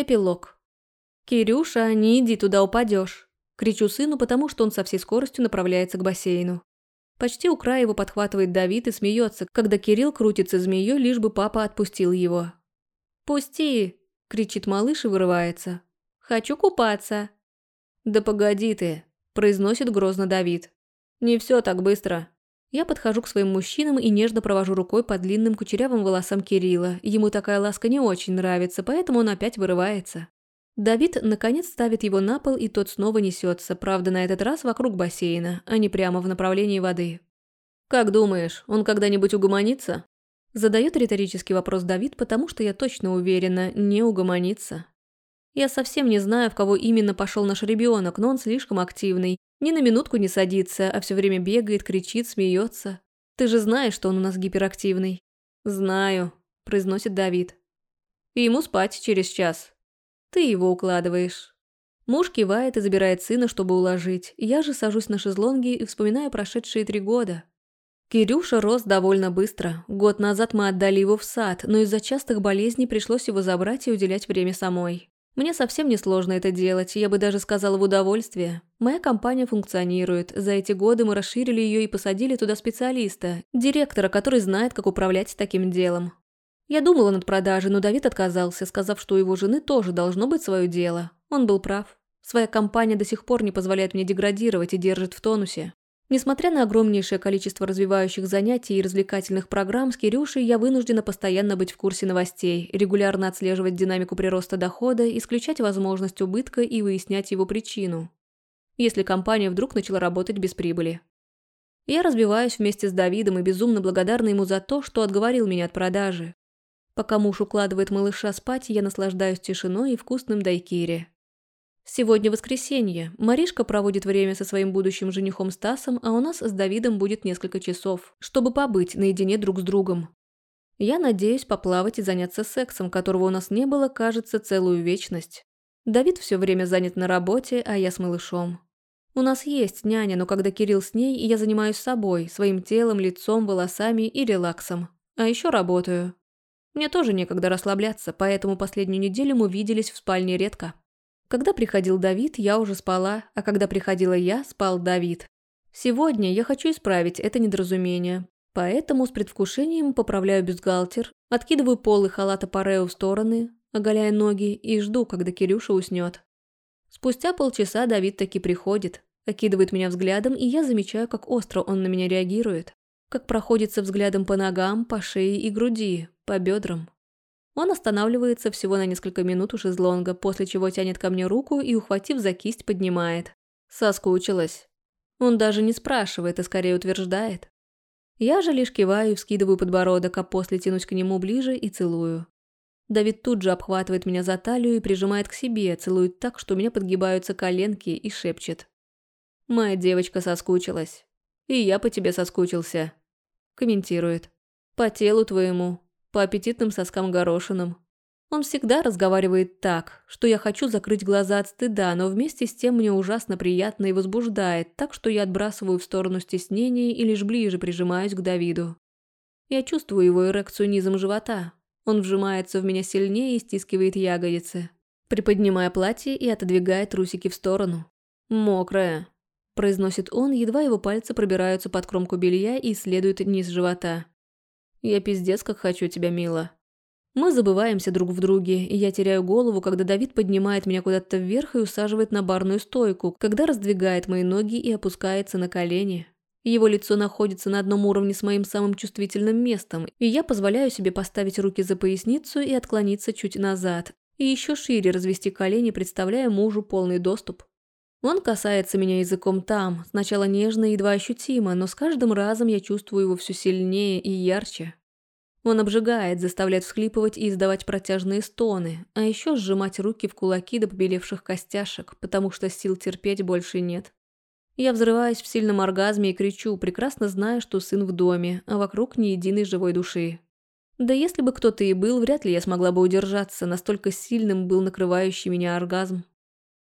Эпилог. «Кирюша, не иди туда, упадешь. Кричу сыну, потому что он со всей скоростью направляется к бассейну. Почти у края его подхватывает Давид и смеется, когда Кирилл крутится змеей, лишь бы папа отпустил его. «Пусти!» – кричит малыш и вырывается. «Хочу купаться!» «Да погоди ты!» – произносит грозно Давид. «Не все так быстро!» Я подхожу к своим мужчинам и нежно провожу рукой по длинным кучерявым волосам Кирилла. Ему такая ласка не очень нравится, поэтому он опять вырывается. Давид, наконец, ставит его на пол, и тот снова несется, правда, на этот раз вокруг бассейна, а не прямо в направлении воды. «Как думаешь, он когда-нибудь угомонится?» Задает риторический вопрос Давид, потому что я точно уверена, не угомонится. Я совсем не знаю, в кого именно пошел наш ребенок, но он слишком активный, ни на минутку не садится, а все время бегает, кричит, смеется. Ты же знаешь, что он у нас гиперактивный. Знаю, произносит Давид. И ему спать через час. Ты его укладываешь. Муж кивает и забирает сына, чтобы уложить. Я же сажусь на шезлонги и вспоминаю прошедшие три года. Кирюша рос довольно быстро. Год назад мы отдали его в сад, но из-за частых болезней пришлось его забрать и уделять время самой. Мне совсем не сложно это делать, я бы даже сказала в удовольствие. Моя компания функционирует. За эти годы мы расширили ее и посадили туда специалиста, директора, который знает, как управлять таким делом. Я думала над продажей, но Давид отказался, сказав, что у его жены тоже должно быть свое дело. Он был прав. Своя компания до сих пор не позволяет мне деградировать и держит в тонусе. Несмотря на огромнейшее количество развивающих занятий и развлекательных программ с Кирюшей, я вынуждена постоянно быть в курсе новостей, регулярно отслеживать динамику прироста дохода, исключать возможность убытка и выяснять его причину. Если компания вдруг начала работать без прибыли. Я разбиваюсь вместе с Давидом и безумно благодарна ему за то, что отговорил меня от продажи. Пока муж укладывает малыша спать, я наслаждаюсь тишиной и вкусным дайкири. Сегодня воскресенье. Маришка проводит время со своим будущим женихом Стасом, а у нас с Давидом будет несколько часов, чтобы побыть наедине друг с другом. Я надеюсь поплавать и заняться сексом, которого у нас не было, кажется, целую вечность. Давид все время занят на работе, а я с малышом. У нас есть няня, но когда Кирилл с ней, я занимаюсь собой, своим телом, лицом, волосами и релаксом. А еще работаю. Мне тоже некогда расслабляться, поэтому последнюю неделю мы виделись в спальне редко. Когда приходил Давид, я уже спала, а когда приходила я, спал Давид. Сегодня я хочу исправить это недоразумение. Поэтому с предвкушением поправляю бюстгальтер, откидываю полы халата Парео в стороны, оголяя ноги, и жду, когда Кирюша уснет. Спустя полчаса Давид таки приходит, окидывает меня взглядом, и я замечаю, как остро он на меня реагирует. Как проходится взглядом по ногам, по шее и груди, по бедрам. Он останавливается всего на несколько минут у шезлонга, после чего тянет ко мне руку и, ухватив за кисть, поднимает. Соскучилась. Он даже не спрашивает, а скорее утверждает. Я же лишь киваю и вскидываю подбородок, а после тянусь к нему ближе и целую. Давид тут же обхватывает меня за талию и прижимает к себе, целует так, что у меня подгибаются коленки и шепчет. «Моя девочка соскучилась. И я по тебе соскучился», – комментирует. «По телу твоему, по аппетитным соскам горошинам. Он всегда разговаривает так, что я хочу закрыть глаза от стыда, но вместе с тем мне ужасно приятно и возбуждает, так что я отбрасываю в сторону стеснения и лишь ближе прижимаюсь к Давиду. Я чувствую его эрекцию низом живота. Он вжимается в меня сильнее и стискивает ягодицы, приподнимая платье и отодвигая трусики в сторону. «Мокрая», – произносит он, едва его пальцы пробираются под кромку белья и исследуют низ живота. Я пиздец как хочу тебя, мила. Мы забываемся друг в друге, и я теряю голову, когда Давид поднимает меня куда-то вверх и усаживает на барную стойку, когда раздвигает мои ноги и опускается на колени. Его лицо находится на одном уровне с моим самым чувствительным местом, и я позволяю себе поставить руки за поясницу и отклониться чуть назад, и еще шире развести колени, представляя мужу полный доступ. Он касается меня языком там, сначала нежно и едва ощутимо, но с каждым разом я чувствую его все сильнее и ярче. Он обжигает, заставляет всхлипывать и издавать протяжные стоны, а еще сжимать руки в кулаки до побелевших костяшек, потому что сил терпеть больше нет. Я взрываюсь в сильном оргазме и кричу, прекрасно зная, что сын в доме, а вокруг ни единой живой души. Да если бы кто-то и был, вряд ли я смогла бы удержаться, настолько сильным был накрывающий меня оргазм.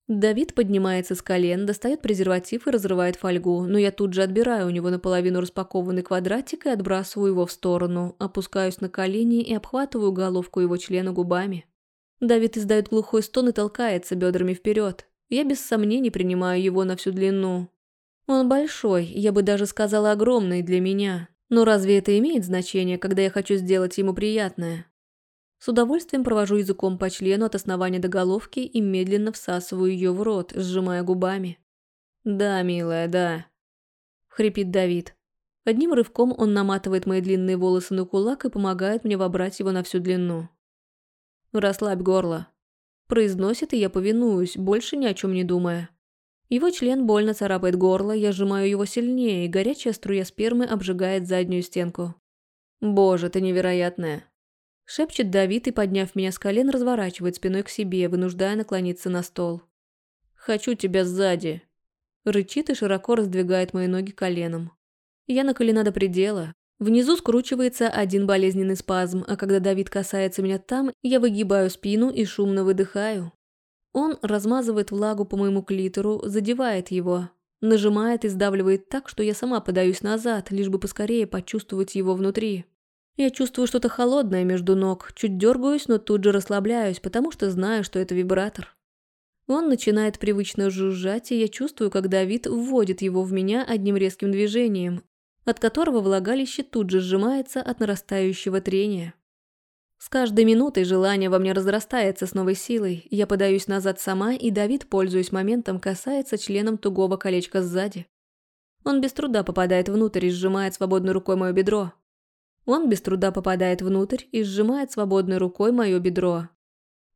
Давид поднимается с колен, достает презерватив и разрывает фольгу, но я тут же отбираю у него наполовину распакованный квадратик и отбрасываю его в сторону, опускаюсь на колени и обхватываю головку его члена губами. Давид издает глухой стон и толкается бедрами вперед. Я без сомнений принимаю его на всю длину. Он большой, я бы даже сказала огромный для меня. Но разве это имеет значение, когда я хочу сделать ему приятное? С удовольствием провожу языком по члену от основания до головки и медленно всасываю ее в рот, сжимая губами. «Да, милая, да», — хрипит Давид. Одним рывком он наматывает мои длинные волосы на кулак и помогает мне вобрать его на всю длину. «Расслабь горло», — произносит, и я повинуюсь, больше ни о чем не думая. Его член больно царапает горло, я сжимаю его сильнее, и горячая струя спермы обжигает заднюю стенку. «Боже, ты невероятная!» Шепчет Давид и, подняв меня с колен, разворачивает спиной к себе, вынуждая наклониться на стол. «Хочу тебя сзади!» Рычит и широко раздвигает мои ноги коленом. Я наколена до предела. Внизу скручивается один болезненный спазм, а когда Давид касается меня там, я выгибаю спину и шумно выдыхаю. Он размазывает влагу по моему клитору, задевает его, нажимает и сдавливает так, что я сама подаюсь назад, лишь бы поскорее почувствовать его внутри. Я чувствую что-то холодное между ног, чуть дергаюсь, но тут же расслабляюсь, потому что знаю, что это вибратор. Он начинает привычно жужжать, и я чувствую, как Давид вводит его в меня одним резким движением, от которого влагалище тут же сжимается от нарастающего трения. С каждой минутой желание во мне разрастается с новой силой. Я подаюсь назад сама, и Давид, пользуясь моментом, касается членом тугого колечка сзади. Он без труда попадает внутрь и сжимает свободной рукой мое бедро. Он без труда попадает внутрь и сжимает свободной рукой мое бедро.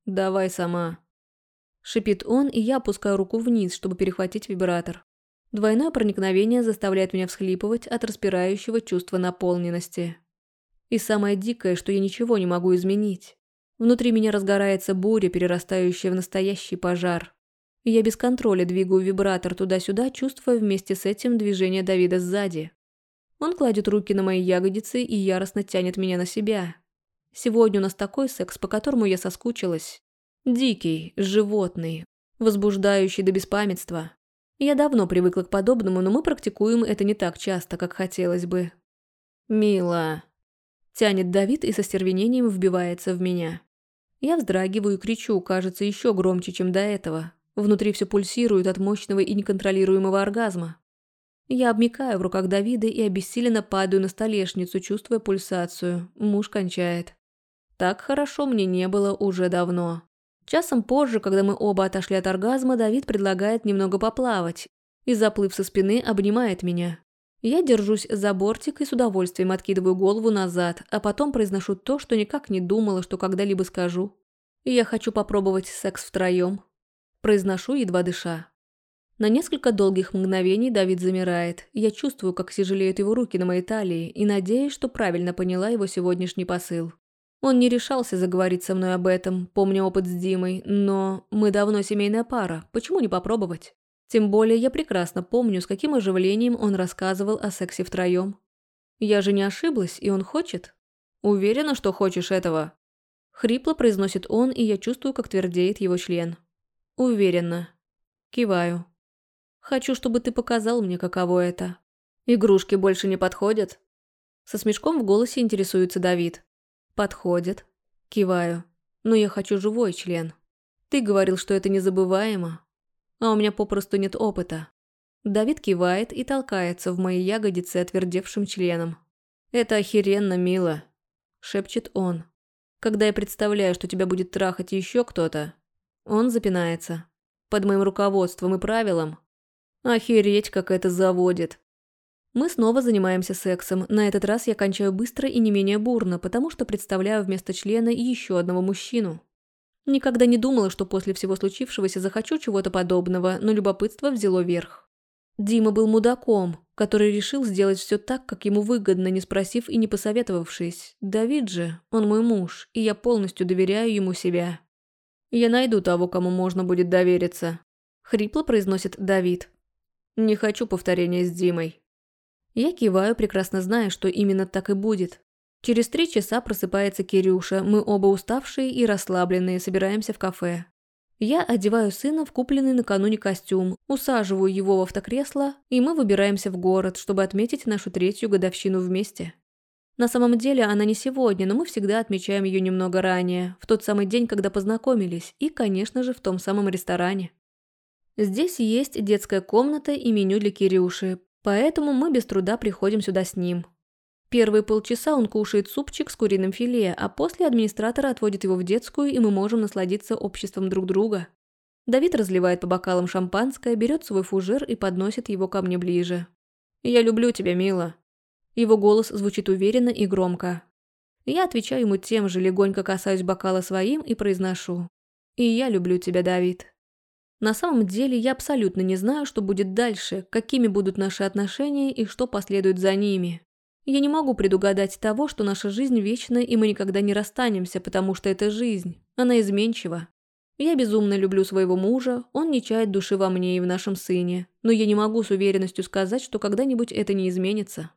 «Давай сама», – шипит он, и я опускаю руку вниз, чтобы перехватить вибратор. Двойное проникновение заставляет меня всхлипывать от распирающего чувства наполненности. И самое дикое, что я ничего не могу изменить. Внутри меня разгорается буря, перерастающая в настоящий пожар. Я без контроля двигаю вибратор туда-сюда, чувствуя вместе с этим движение Давида сзади. Он кладет руки на мои ягодицы и яростно тянет меня на себя. Сегодня у нас такой секс, по которому я соскучилась. Дикий, животный, возбуждающий до беспамятства. Я давно привыкла к подобному, но мы практикуем это не так часто, как хотелось бы. «Мила», Тянет Давид и со стервенением вбивается в меня. Я вздрагиваю и кричу, кажется, еще громче, чем до этого. Внутри все пульсирует от мощного и неконтролируемого оргазма. Я обмикаю в руках Давида и обессиленно падаю на столешницу, чувствуя пульсацию. Муж кончает. Так хорошо мне не было уже давно. Часом позже, когда мы оба отошли от оргазма, Давид предлагает немного поплавать и, заплыв со спины, обнимает меня. Я держусь за бортик и с удовольствием откидываю голову назад, а потом произношу то, что никак не думала, что когда-либо скажу. Я хочу попробовать секс втроем. Произношу, едва дыша. На несколько долгих мгновений Давид замирает. Я чувствую, как тяжелеют его руки на моей талии, и надеюсь, что правильно поняла его сегодняшний посыл. Он не решался заговорить со мной об этом, помня опыт с Димой, но мы давно семейная пара, почему не попробовать? Тем более я прекрасно помню, с каким оживлением он рассказывал о сексе втроем. Я же не ошиблась, и он хочет. Уверена, что хочешь этого. Хрипло произносит он, и я чувствую, как твердеет его член. Уверенно. Киваю. Хочу, чтобы ты показал мне, каково это. Игрушки больше не подходят? Со смешком в голосе интересуется Давид. Подходит. Киваю. Но я хочу живой член. Ты говорил, что это незабываемо а у меня попросту нет опыта. Давид кивает и толкается в мои ягодицы отвердевшим членом. «Это охеренно мило», – шепчет он. «Когда я представляю, что тебя будет трахать еще кто-то...» Он запинается. «Под моим руководством и правилом...» «Охереть, как это заводит!» Мы снова занимаемся сексом. На этот раз я кончаю быстро и не менее бурно, потому что представляю вместо члена еще одного мужчину. Никогда не думала, что после всего случившегося захочу чего-то подобного, но любопытство взяло верх. Дима был мудаком, который решил сделать все так, как ему выгодно, не спросив и не посоветовавшись. Давид же, он мой муж, и я полностью доверяю ему себя. «Я найду того, кому можно будет довериться», – хрипло произносит Давид. «Не хочу повторения с Димой». Я киваю, прекрасно зная, что именно так и будет. Через три часа просыпается Кирюша, мы оба уставшие и расслабленные, собираемся в кафе. Я одеваю сына в купленный накануне костюм, усаживаю его в автокресло, и мы выбираемся в город, чтобы отметить нашу третью годовщину вместе. На самом деле она не сегодня, но мы всегда отмечаем ее немного ранее, в тот самый день, когда познакомились, и, конечно же, в том самом ресторане. Здесь есть детская комната и меню для Кирюши, поэтому мы без труда приходим сюда с ним. Первые полчаса он кушает супчик с куриным филе, а после администратор отводит его в детскую, и мы можем насладиться обществом друг друга. Давид разливает по бокалам шампанское, берет свой фужер и подносит его ко мне ближе. «Я люблю тебя, мила». Его голос звучит уверенно и громко. Я отвечаю ему тем же, легонько касаюсь бокала своим и произношу. «И я люблю тебя, Давид». На самом деле я абсолютно не знаю, что будет дальше, какими будут наши отношения и что последует за ними. Я не могу предугадать того, что наша жизнь вечна и мы никогда не расстанемся, потому что это жизнь. Она изменчива. Я безумно люблю своего мужа, он не чает души во мне и в нашем сыне, но я не могу с уверенностью сказать, что когда-нибудь это не изменится.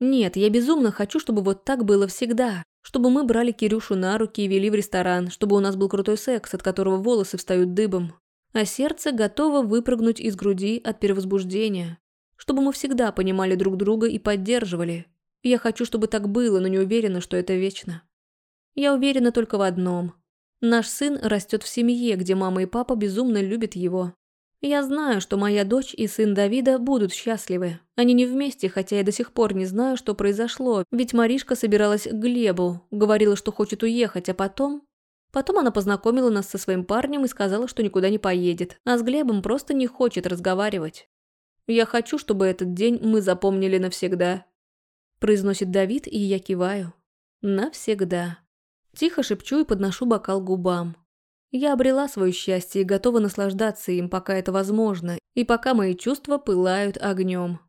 Нет, я безумно хочу, чтобы вот так было всегда, чтобы мы брали Кирюшу на руки и вели в ресторан, чтобы у нас был крутой секс, от которого волосы встают дыбом, а сердце готово выпрыгнуть из груди от перевозбуждения, чтобы мы всегда понимали друг друга и поддерживали, я хочу, чтобы так было, но не уверена, что это вечно. Я уверена только в одном. Наш сын растет в семье, где мама и папа безумно любят его. Я знаю, что моя дочь и сын Давида будут счастливы. Они не вместе, хотя я до сих пор не знаю, что произошло, ведь Маришка собиралась к Глебу, говорила, что хочет уехать, а потом... Потом она познакомила нас со своим парнем и сказала, что никуда не поедет, а с Глебом просто не хочет разговаривать. Я хочу, чтобы этот день мы запомнили навсегда. Произносит Давид, и я киваю. Навсегда. Тихо шепчу и подношу бокал губам. Я обрела свое счастье и готова наслаждаться им, пока это возможно, и пока мои чувства пылают огнем.